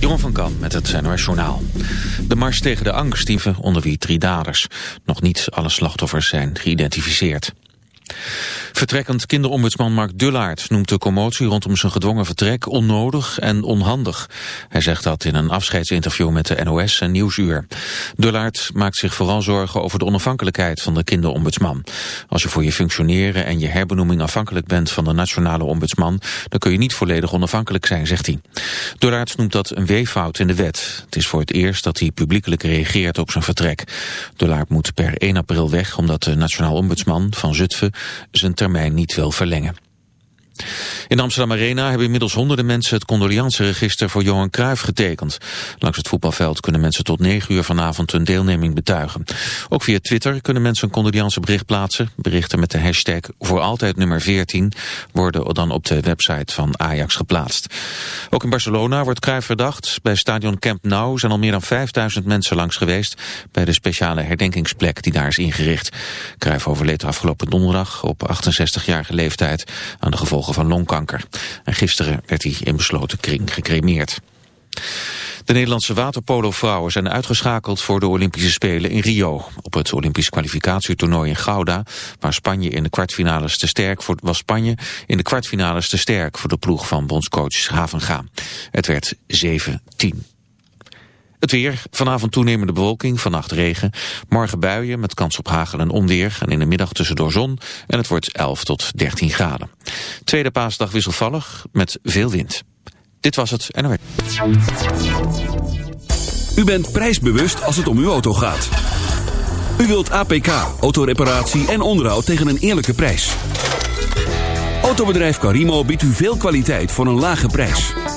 Jeroen van Kan met het NOS Journaal. De mars tegen de angst, onder wie drie daders. Nog niet alle slachtoffers zijn geïdentificeerd. Vertrekkend kinderombudsman Mark Dullaert noemt de commotie rondom zijn gedwongen vertrek onnodig en onhandig. Hij zegt dat in een afscheidsinterview met de NOS en Nieuwsuur. Dullaert maakt zich vooral zorgen over de onafhankelijkheid van de kinderombudsman. Als je voor je functioneren en je herbenoeming afhankelijk bent van de nationale ombudsman, dan kun je niet volledig onafhankelijk zijn, zegt hij. Dullaert noemt dat een weeffout in de wet. Het is voor het eerst dat hij publiekelijk reageert op zijn vertrek. Dullaert moet per 1 april weg omdat de nationaal ombudsman van Zutphen zijn termijn niet wil verlengen. In Amsterdam Arena hebben inmiddels honderden mensen het condolianceregister voor Johan Cruijff getekend. Langs het voetbalveld kunnen mensen tot 9 uur vanavond hun deelneming betuigen. Ook via Twitter kunnen mensen een condoliancebericht plaatsen. Berichten met de hashtag voor altijd nummer 14 worden dan op de website van Ajax geplaatst. Ook in Barcelona wordt Cruijff verdacht. Bij stadion Camp Nou zijn al meer dan 5000 mensen langs geweest bij de speciale herdenkingsplek die daar is ingericht. Cruijff overleed afgelopen donderdag op 68-jarige leeftijd aan de gevolgen van longkanker. En gisteren werd hij in besloten kring gecremeerd. De Nederlandse waterpolo-vrouwen zijn uitgeschakeld voor de Olympische Spelen in Rio. Op het Olympisch kwalificatietoernooi in Gouda, waar Spanje in de kwartfinales te sterk voor, was Spanje in de kwartfinales te sterk voor de ploeg van bondscoach Havenga. Het werd 7-10. Het weer, vanavond toenemende bewolking, vannacht regen. Morgen buien met kans op hagel en onweer. En in de middag tussendoor zon. En het wordt 11 tot 13 graden. Tweede paasdag wisselvallig met veel wind. Dit was het NOS. U bent prijsbewust als het om uw auto gaat. U wilt APK, autoreparatie en onderhoud tegen een eerlijke prijs. Autobedrijf Carimo biedt u veel kwaliteit voor een lage prijs.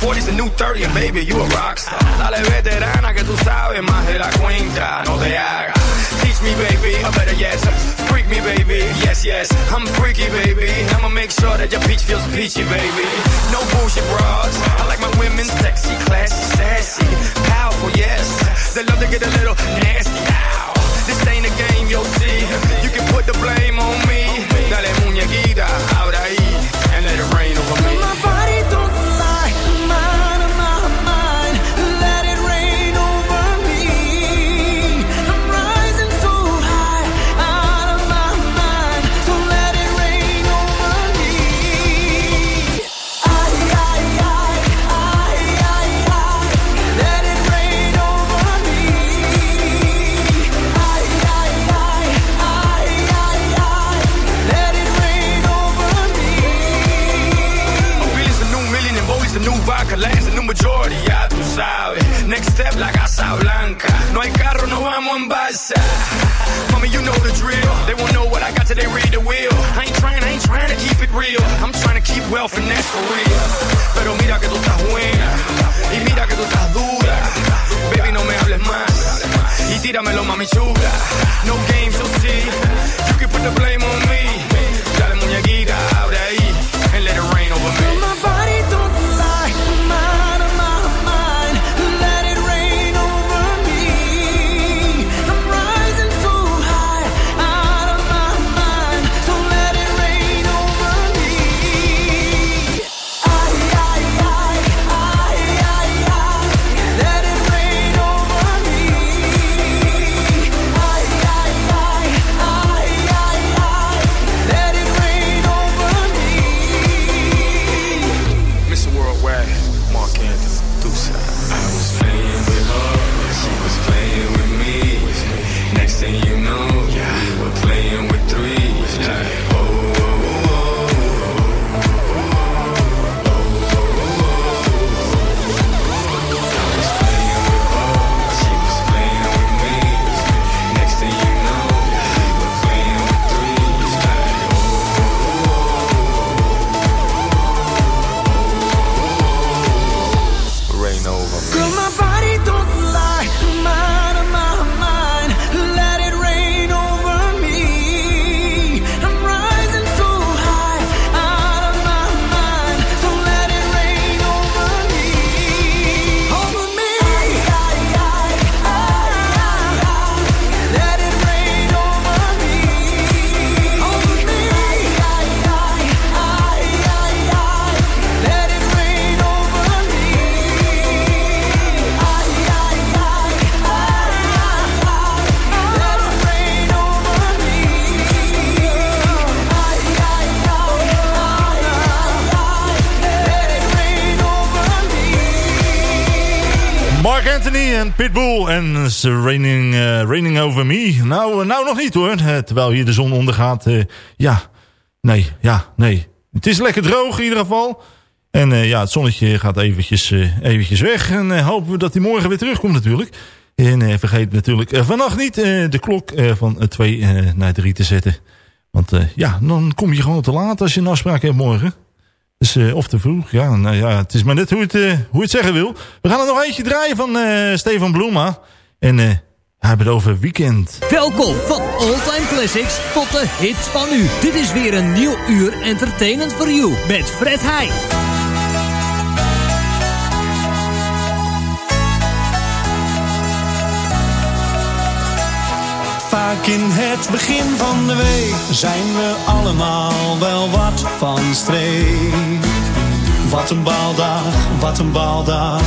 40's a new 30, and baby, you a rockstar. Dale veterana que tú sabes más de la cuenta, no te hagas. Teach me, baby, or better yes, freak me, baby, yes, yes. I'm freaky, baby, I'ma make sure that your peach feels peachy, baby. No bullshit bras, I like my women sexy, classy, en it's raining, eh, raining over me. Nou, eh, nou nog niet hoor. Eh, terwijl hier de zon ondergaat. ja, nee, ja, nee. Het is lekker droog in ieder geval. En ja, het zonnetje gaat eventjes, eventjes weg. En hopen we dat hij morgen weer terugkomt natuurlijk. En vergeet natuurlijk vannacht niet de klok van 2 naar 3 te zetten. Want ja, dan kom je gewoon te laat als je een afspraak hebt morgen. Dus, eh, of te vroeg. Ja, nou ja, het is maar net hoe het, eh, hoe het zeggen wil. We gaan er nog eentje draaien van eh, Stefan Bloema. En hij hebben het over weekend. Welkom van All-Time Classics tot de hits van nu. Dit is weer een nieuw uur Entertainment for You met Fred Heij. In het begin van de week zijn we allemaal wel wat van streek. Wat een baaldag, wat een baaldag.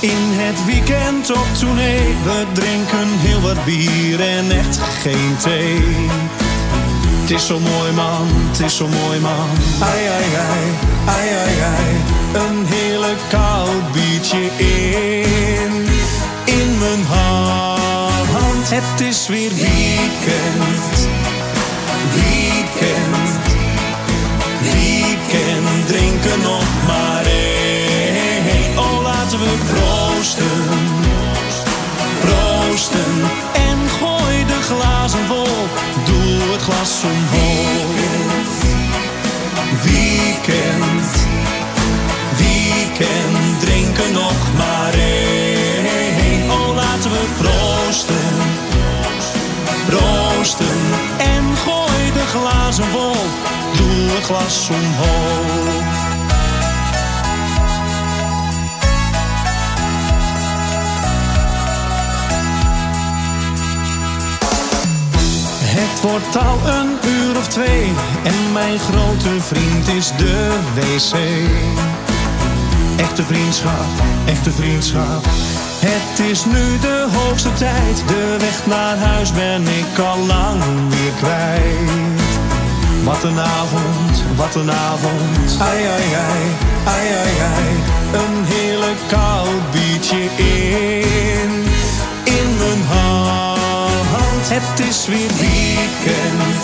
In het weekend op tournee, we drinken heel wat bier en echt geen thee. Het is zo mooi man, het is zo mooi man. Ai ai ai, ai ai ai. Een hele koud biertje in, in mijn hand. Is weer weekend, weekend, weekend. Drinken nog maar één. Oh, laten we proosten, proosten. En gooi de glazen vol, doe het glas omhoog. Weekend. Glas omhoog. Het wordt al een uur of twee en mijn grote vriend is de wc. Echte vriendschap, echte vriendschap. Het is nu de hoogste tijd. De weg naar huis ben ik al lang weer kwijt. Wat een avond, wat een avond. Ai ai ai, ai ai ai. Een hele koud biertje in, in mijn hand. Het is weer weekend,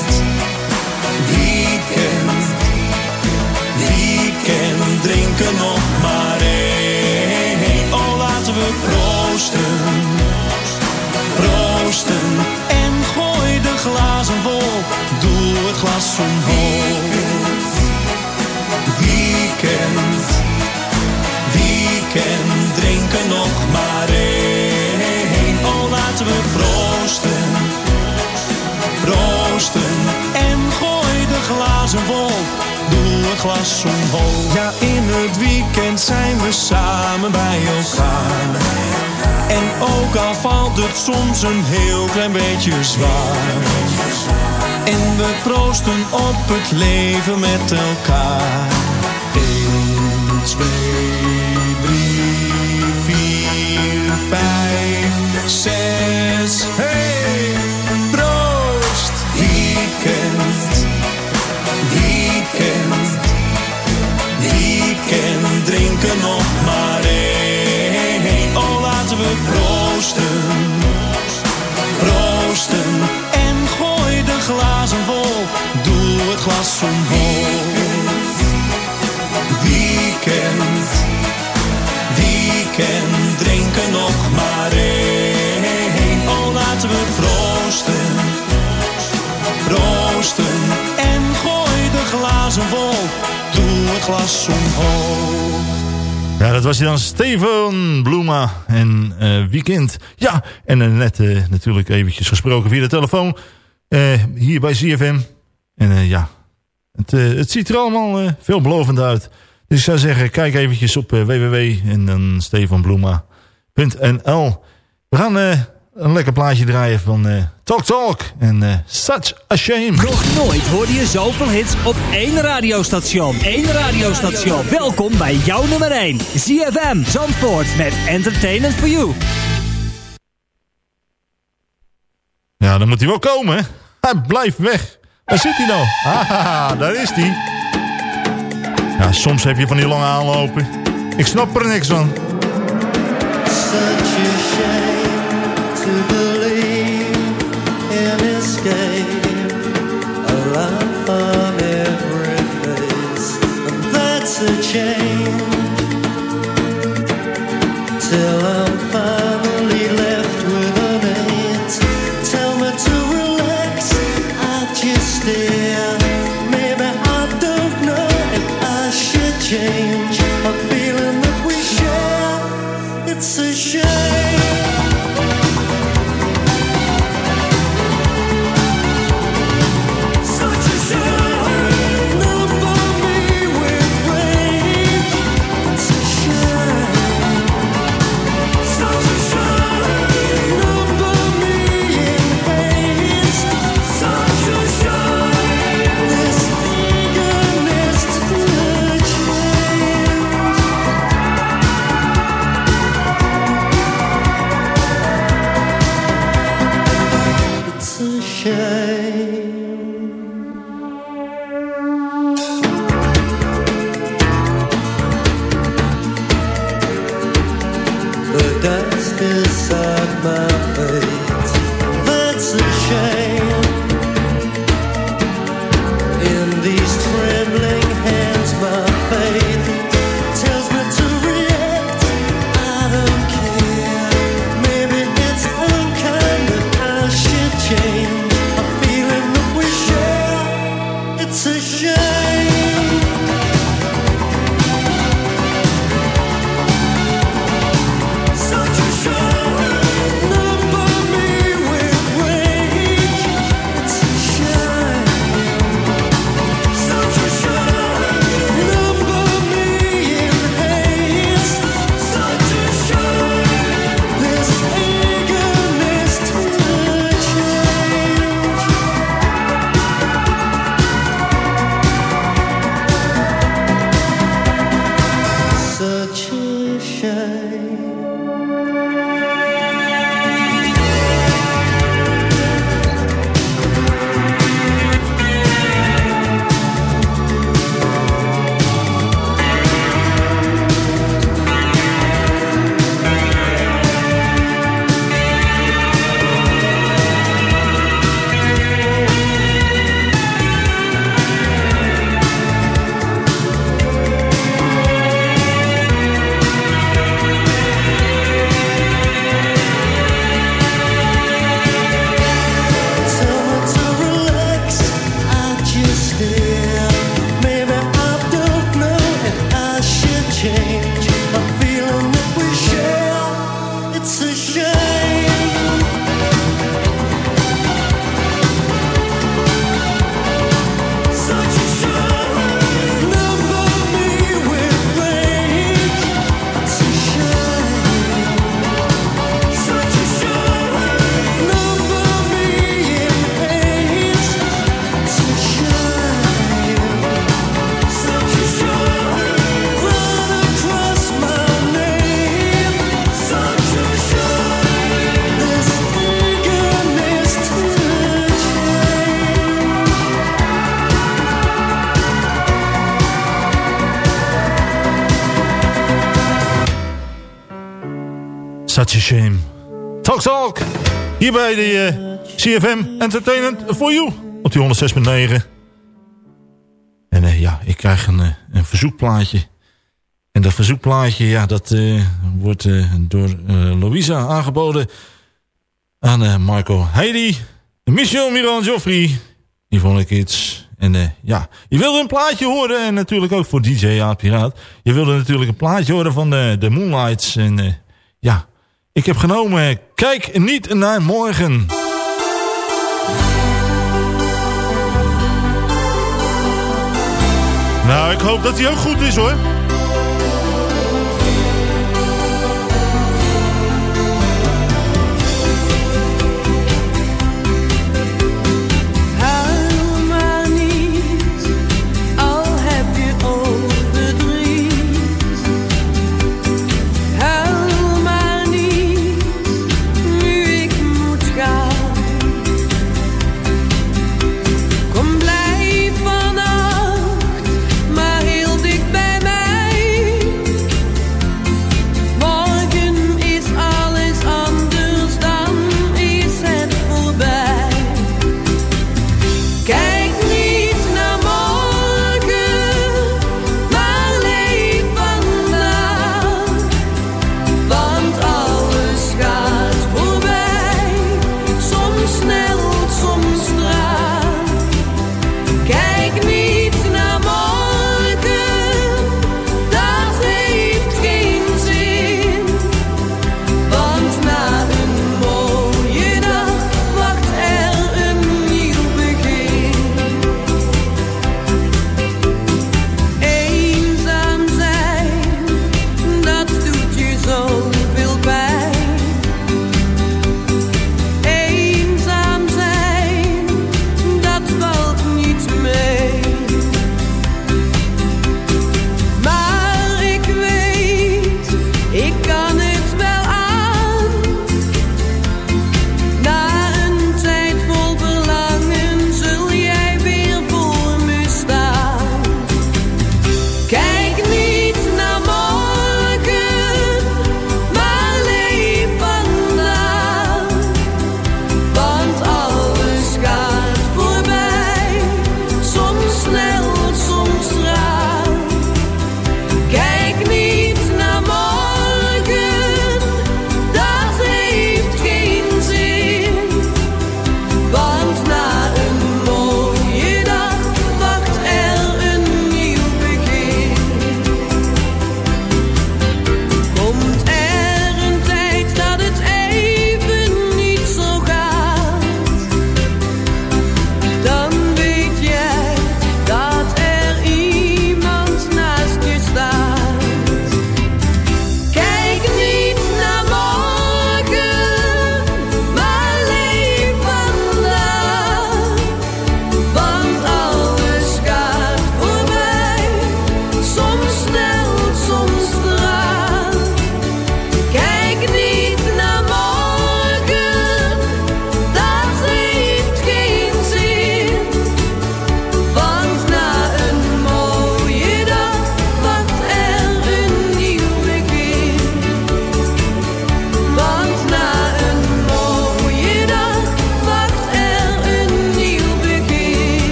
weekend, weekend. Drinken nog maar één. Oh, laten we proosten, proosten. En gooi de glazen vol, doe het glas omhoog. Weekend, weekend. Drinken nog maar één. Oh, laten we proosten, proosten. En gooi de glazen vol, doe het glas omhoog. Ja, in het weekend zijn we samen bij elkaar. En ook al valt het soms een heel klein beetje zwaar. We proosten op het leven met elkaar. 1, 2, 3, 4, 5, 6. Hey, proost! Weekend, weekend, weekend. Drinken nog maar één. Oh, laten we proosten, proosten. Doe het glas omhoog. Weekend, weekend. Drinken nog maar één. Oh, laten we proosten, proosten. En gooi de glazen vol, doe het glas omhoog. Ja, dat was hij dan Steven Bloema en eh, Weekend. Ja, en eh, net eh, natuurlijk eventjes gesproken via de telefoon. hier bij ZFM. En eh, ja, het, eh, het ziet er allemaal eh, veelbelovend uit. Dus ik zou zeggen, kijk eventjes op www en dan stevenbloema.nl. We gaan een lekker plaatje draaien van Talk Talk en Such a Shame. Nog nooit hoorde je zoveel hits op één radiostation. Eén radiostation. Welkom bij jouw nummer 1. ZFM Zandvoort met Entertainment for You. Ja, dan moet hij wel komen, hè? Hij blijft weg. Daar zit hij nou. Haha, daar is hij. Ja, soms heb je van die lange aanlopen. Ik snap er niks van. Hier bij de eh, CFM Entertainment for You. Op die 106.9. En eh, ja, ik krijg een, eh, een verzoekplaatje. En dat verzoekplaatje, ja, dat wordt door Louisa aangeboden aan Marco Heidi, Michel, Miran, Joffrey, ik iets. En ja, je wilde een plaatje horen en natuurlijk ook voor DJ Aad Piraat. Je wilde natuurlijk een plaatje horen van de, de Moonlights. En ja, ik heb genomen, kijk niet naar morgen. Nou, ik hoop dat hij ook goed is hoor.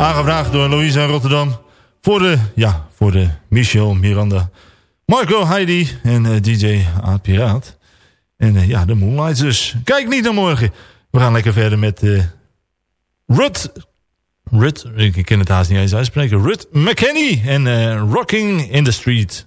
Aangevraagd door Louisa Rotterdam. Voor de, ja, voor de Michel Miranda. Marco Heidi en eh, DJ Aad Piraat. En eh, ja, de Moonlights dus. Kijk niet naar morgen. We gaan lekker verder met eh, Rut. Rut, ik ken het haast niet eens uitspreken. Rut McKenny en Rocking in the Street.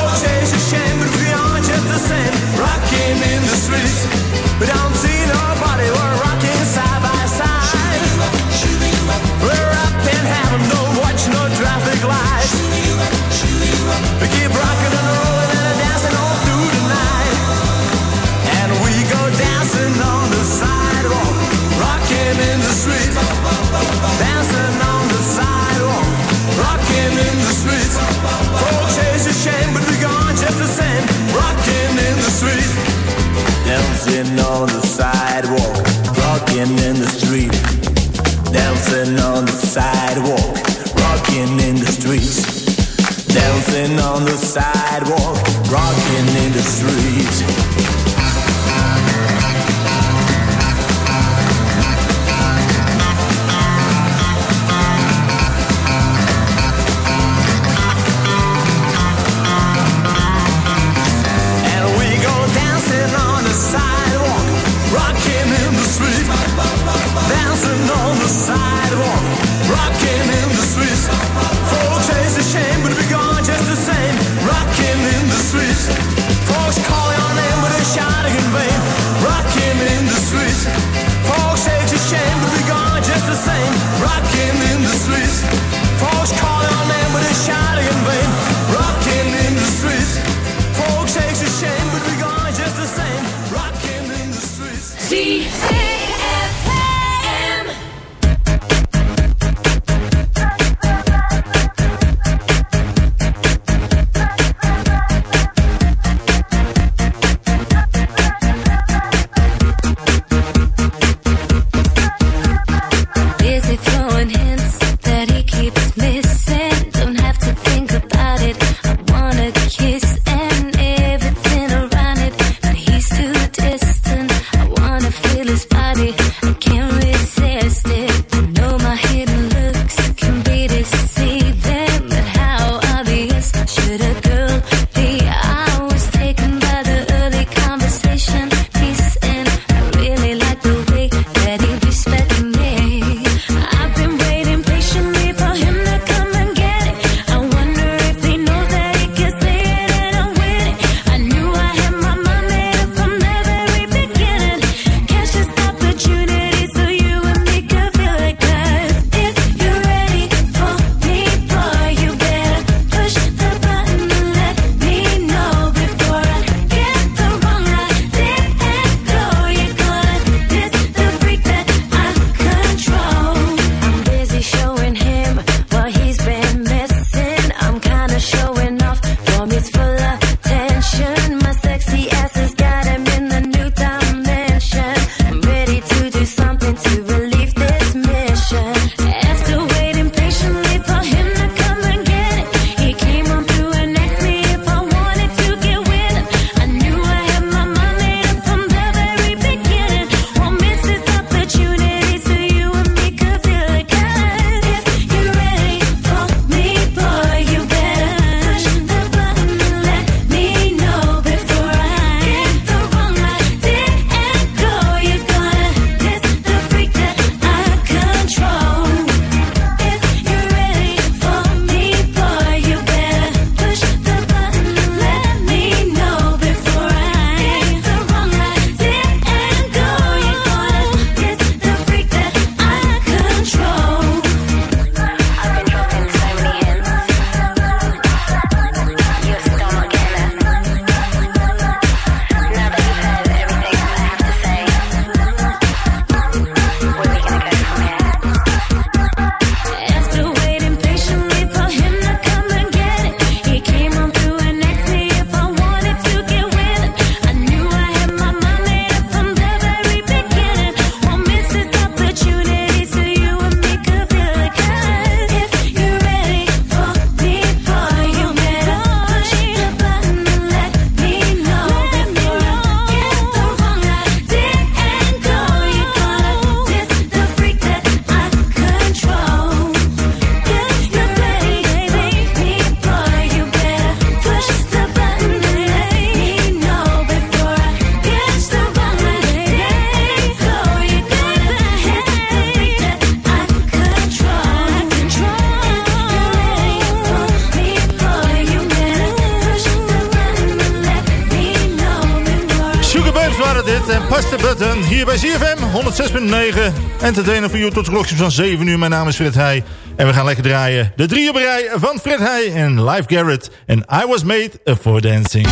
Entertainer voor jou tot de klokjes van 7 uur. Mijn naam is Fred Heij en we gaan lekker draaien. De drie op rij van Fred Heij en Live Garrett en I Was Made for Dancing.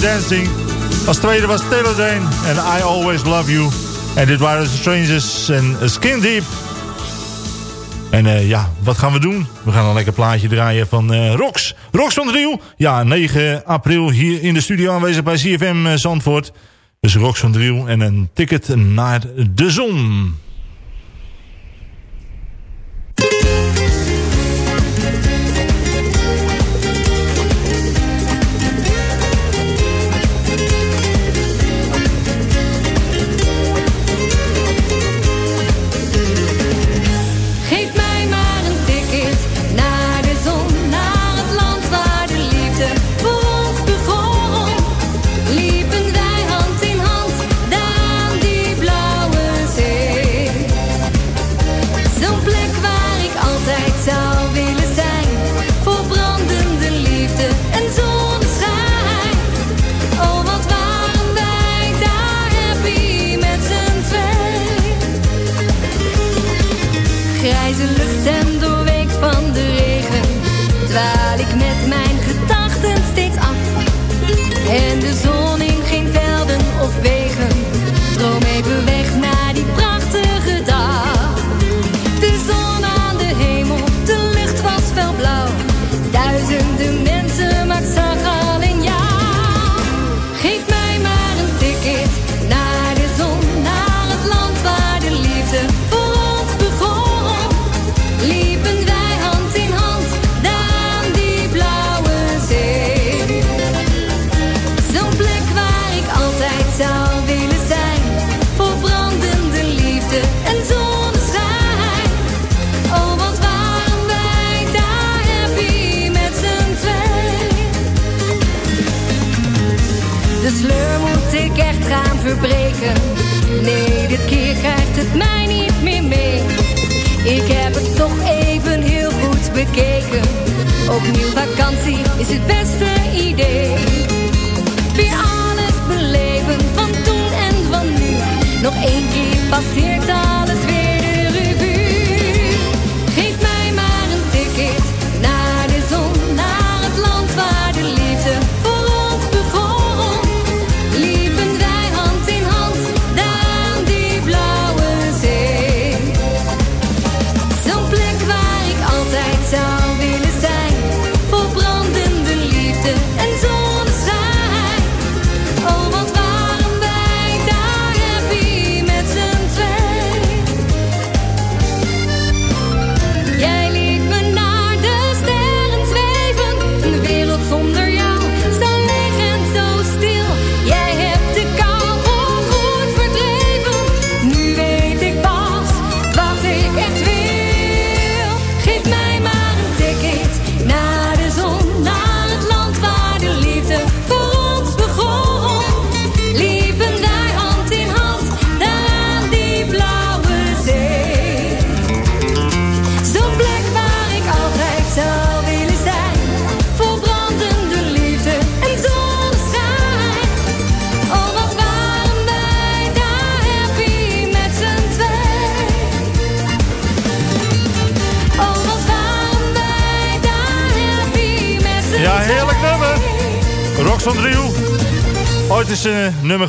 Dancing. Als tweede was Taylor Dane en I Always Love You. En dit waren The Strangers en Skin Deep. En eh, ja, wat gaan we doen? We gaan een lekker plaatje draaien van eh, Rox. Rox van Driel. Ja, 9 april hier in de studio aanwezig bij CFM eh, Zandvoort. Dus Rox van Driel en een ticket naar de zon.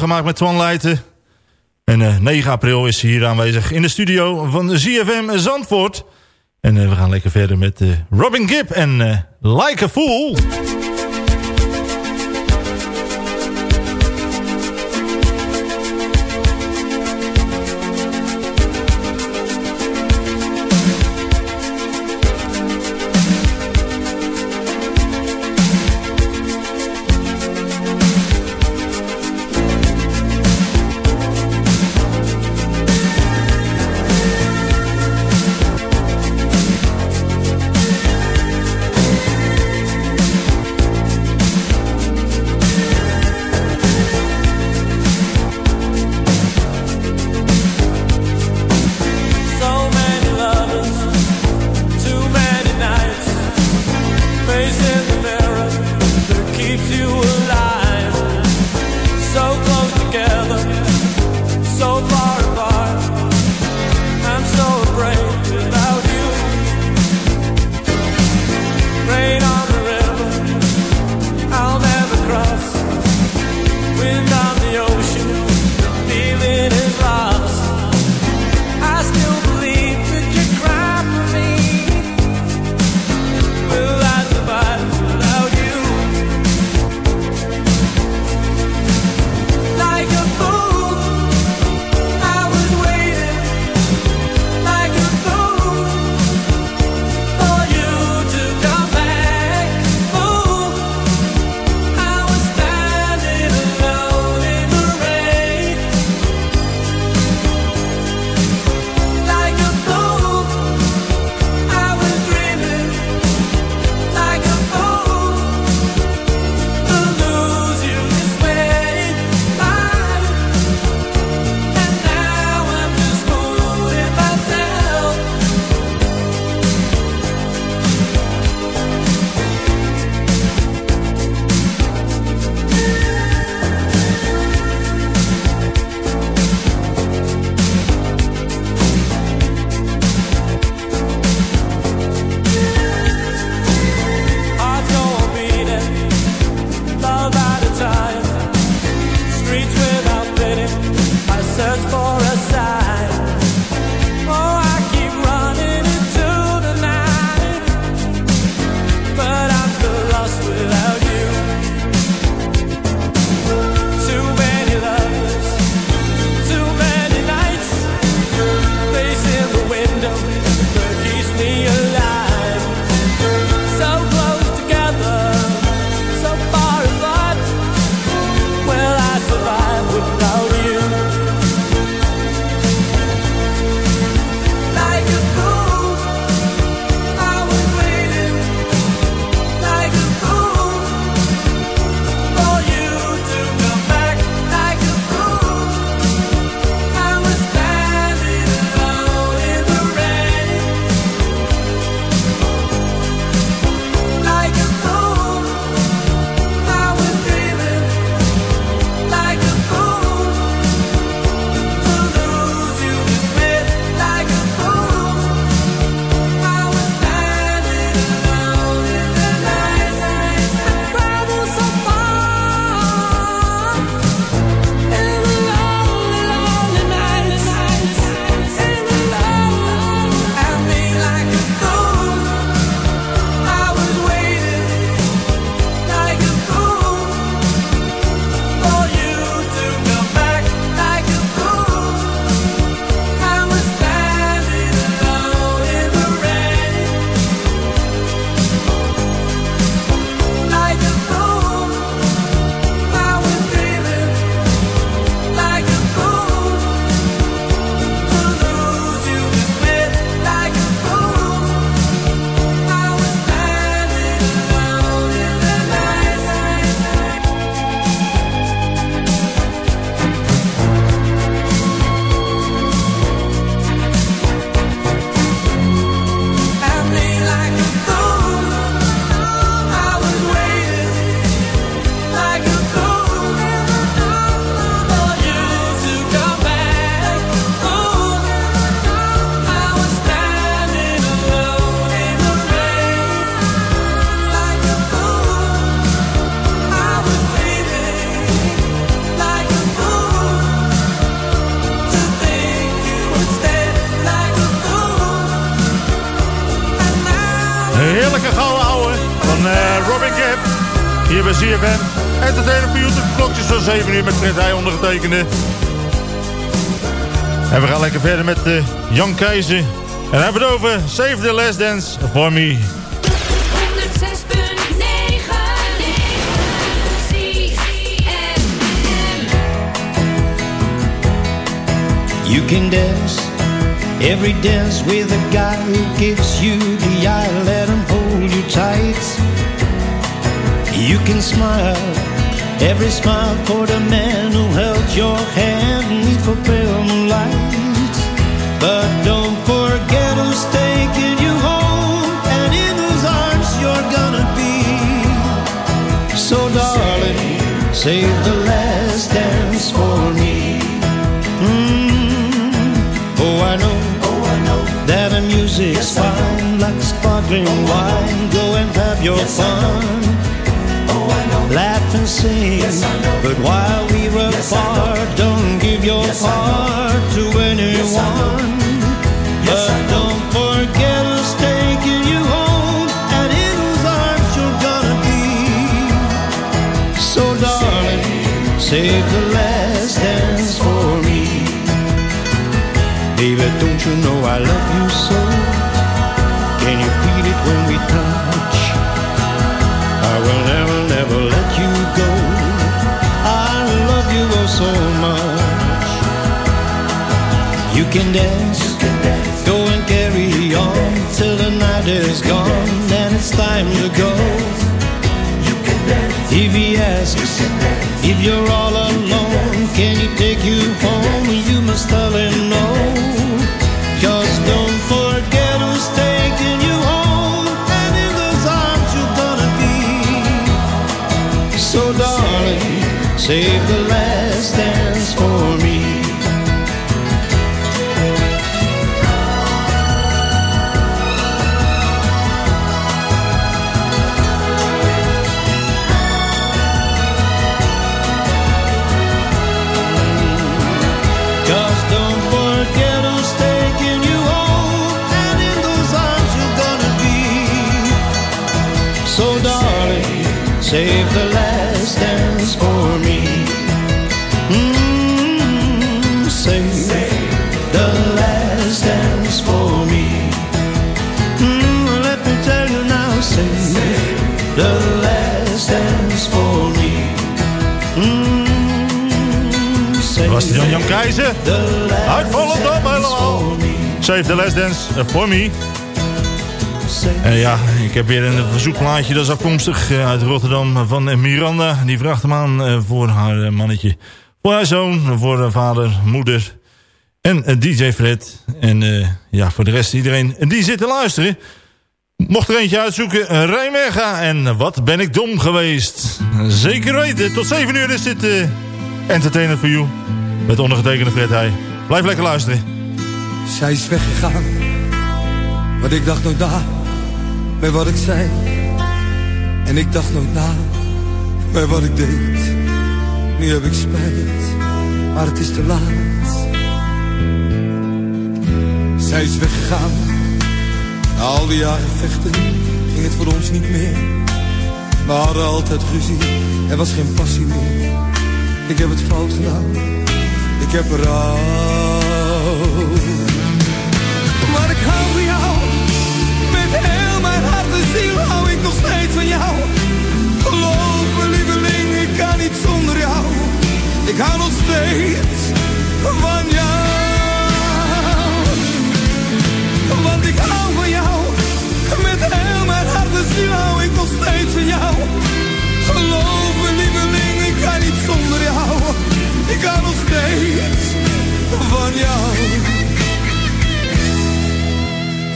gemaakt met Twan Leijten. En eh, 9 april is ze hier aanwezig in de studio van ZFM Zandvoort. En eh, we gaan lekker verder met eh, Robin Gibb en Like a Fool. En we gaan lekker verder met uh, Jan Keizer. En hebben het over Save the Last Dance for Me. 106.9 You can dance every dance with a guy who gives you the eye, let him hold you tight. You can smile every smile for the man who held your hand neath for pale moonlight. But don't forget who's taking you home, and in whose arms you're gonna be. So, darling, save the last dance for me. Mm. Oh, I know, oh, I know that the music's fine, like sparkling wine. Go and have your fun. And sing, but while we were apart, don't give your heart to anyone. But don't forget who's taking you home, and in whose arms you're gonna be. So, darling, save the last dance for me. Baby, don't you know I love you so? Can dance, go and carry on till the night is gone and it's time to go. If he asks if you're all alone, can he take you home? You must tell him no. Keizer? Uit Volendam helemaal. Save the Last Dance uh, for Me. En ja, ik heb weer een verzoekplaatje. Dat is afkomstig eh, uit Rotterdam van eh, Miranda. Die vraagt hem aan eh, voor haar eh, mannetje. Voor haar zoon, voor haar vader, moeder. En eh, DJ Fred. En eh, ja, voor de rest iedereen die zit te luisteren. Mocht er eentje uitzoeken, eh, Rijmega. En wat ben ik dom geweest. Zeker weten. Tot 7 uur is dit eh Entertainment for. Met ondergetekende Fred Heij. Blijf lekker luisteren. Zij is weggegaan, maar ik dacht nooit na bij wat ik zei. En ik dacht nooit na bij wat ik deed. Nu heb ik spijt, maar het is te laat. Zij is weggegaan, na al die jaren vechten ging het voor ons niet meer. We hadden altijd ruzie, er was geen passie meer. Ik heb het fout gedaan, ik heb rouw. Maar ik hou van jou. Met heel mijn hart en ziel hou ik nog steeds van jou. Geloof me lieveling, ik kan niet zonder jou. Ik hou nog steeds van jou. Want ik hou van jou. Met heel mijn hart en ziel hou ik nog steeds van jou. Geloof me lieveling, ik kan niet zonder jou. Ik hou nog steeds van jou.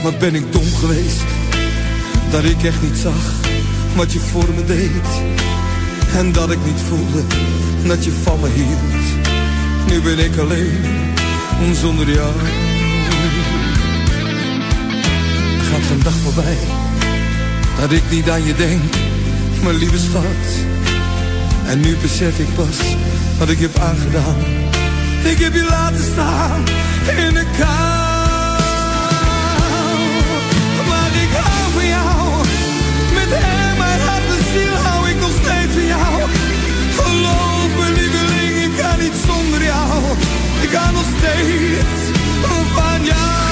Wat ben ik dom geweest Dat ik echt niet zag Wat je voor me deed. En dat ik niet voelde Dat je van me hield. Nu ben ik alleen Zonder jou. Gaat geen dag voorbij Dat ik niet aan je denk Mijn lieve schat en nu besef ik pas wat ik heb aangedaan. Ik heb je laten staan in de kou. Maar ik hou van jou. Met hem, mijn hart en ziel hou ik nog steeds van jou. Geloof me lieveling, ik kan niet zonder jou. Ik kan nog steeds van jou.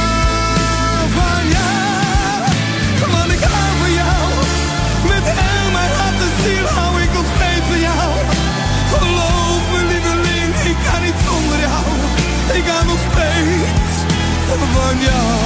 your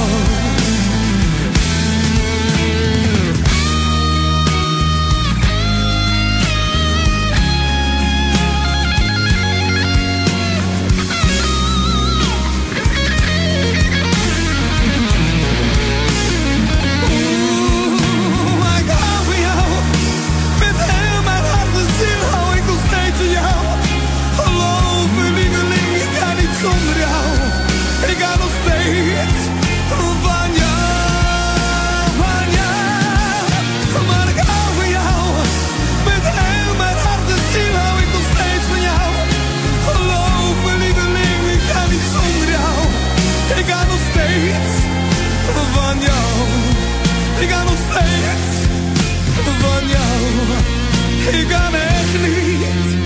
Είναι κανένας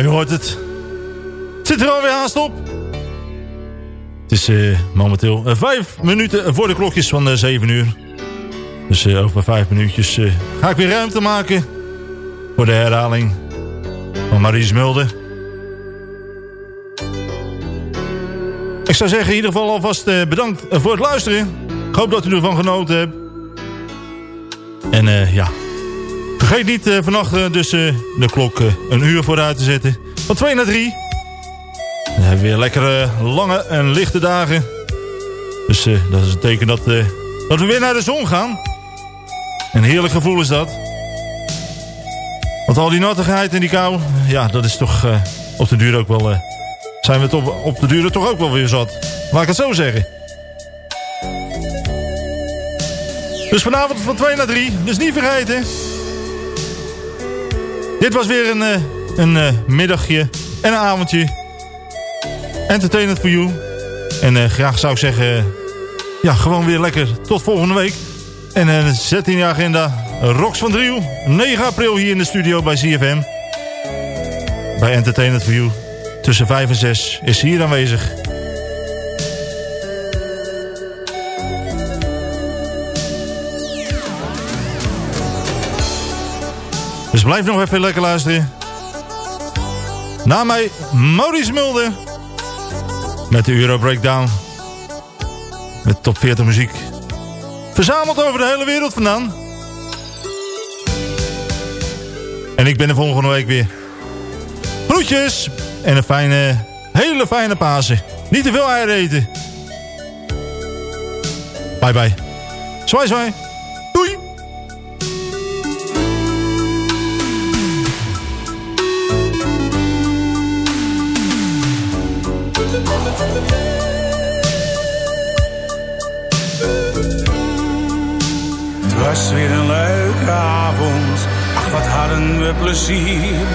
Ja, je hoort het. Het zit er alweer haast op. Het is eh, momenteel eh, vijf minuten voor de klokjes van uh, zeven uur. Dus eh, over vijf minuutjes eh, ga ik weer ruimte maken... voor de herhaling van Maries Mulder. Ik zou zeggen in ieder geval alvast eh, bedankt voor het luisteren. Ik hoop dat u ervan genoten hebt. En eh, ja, vergeet niet eh, vannacht eh, dus eh, de klok een uur vooruit te zetten. Van 2 naar 3. Dan hebben we weer lekkere lange en lichte dagen. Dus dat is een teken dat, dat we weer naar de zon gaan. Een heerlijk gevoel is dat. Want al die nattigheid en die kou, ja, dat is toch op de duur ook wel... zijn we op, op de duur toch ook wel weer zat. Laat ik het zo zeggen. Dus vanavond van 2 naar 3. Dus niet vergeten. Dit was weer een, eh, een eh, middagje en een avondje. Entertainment for you. En eh, graag zou ik zeggen... ja, gewoon weer lekker tot volgende week. En eh, zet in je agenda Rox van Driel. 9 april hier in de studio bij CFM. Bij Entertainment for you. Tussen 5 en 6 is hier aanwezig. Dus blijf nog even lekker luisteren. Na mij Maurice Mulder. Met de Euro Breakdown. Met top 40 muziek. Verzameld over de hele wereld vandaan. En ik ben er volgende week weer. Groetjes. En een fijne, hele fijne Pasen. Niet te veel eieren eten. Bye bye. Zwaai zwaai. We plezier.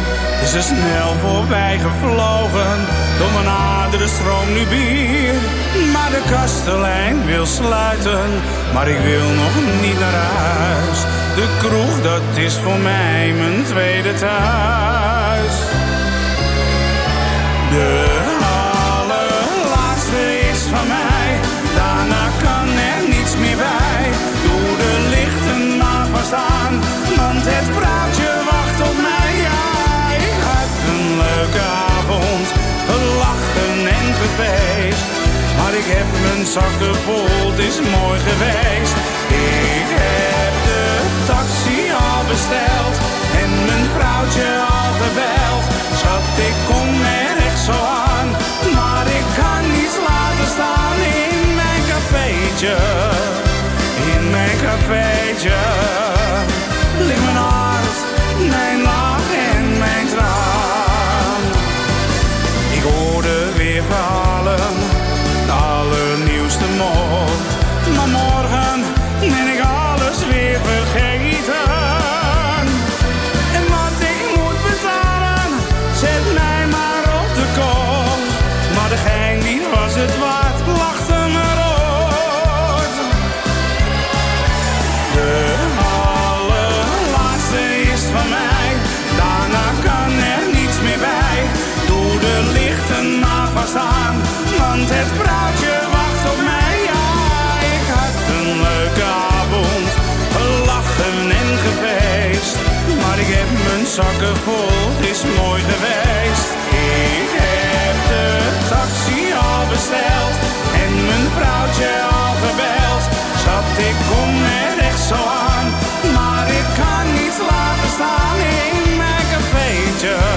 Is er snel voorbij gevlogen, door mijn aderen stroom nu bier. Maar de kastelein wil sluiten, maar ik wil nog niet naar huis. De kroeg, dat is voor mij mijn tweede thuis. De allerlaatste is van mij, daarna kan er niets meer bij. Doe de lichten maar vast aan, want het vrouwtje avond, gelachen en gefeest. Maar ik heb mijn zakken vol, is mooi geweest. Ik heb de taxi al besteld en mijn vrouwtje al gebeld. Schat, ik kom er echt zo aan, maar ik kan niets laten staan in mijn cafeetje. In mijn cafeetje ligt mijn hart, mijn lach verhalen, de allernieuwste mop. Staan in mijn cafeetje.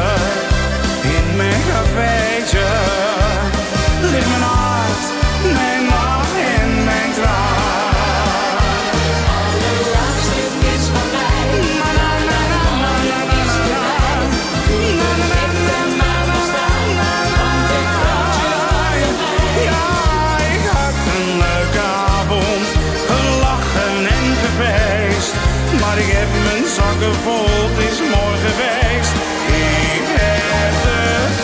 Zakken vol, het is mooi geweest. Ik heb de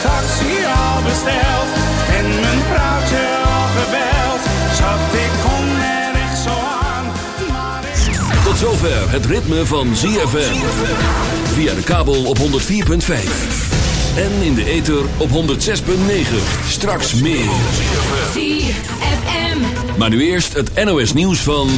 taxi al besteld en mijn vrouwtje al gebeld. Schat, ik kom er echt zo aan, maar ik... Tot zover het ritme van ZFM. Via de kabel op 104.5. En in de ether op 106.9. Straks meer. ZFM. Maar nu eerst het NOS nieuws van...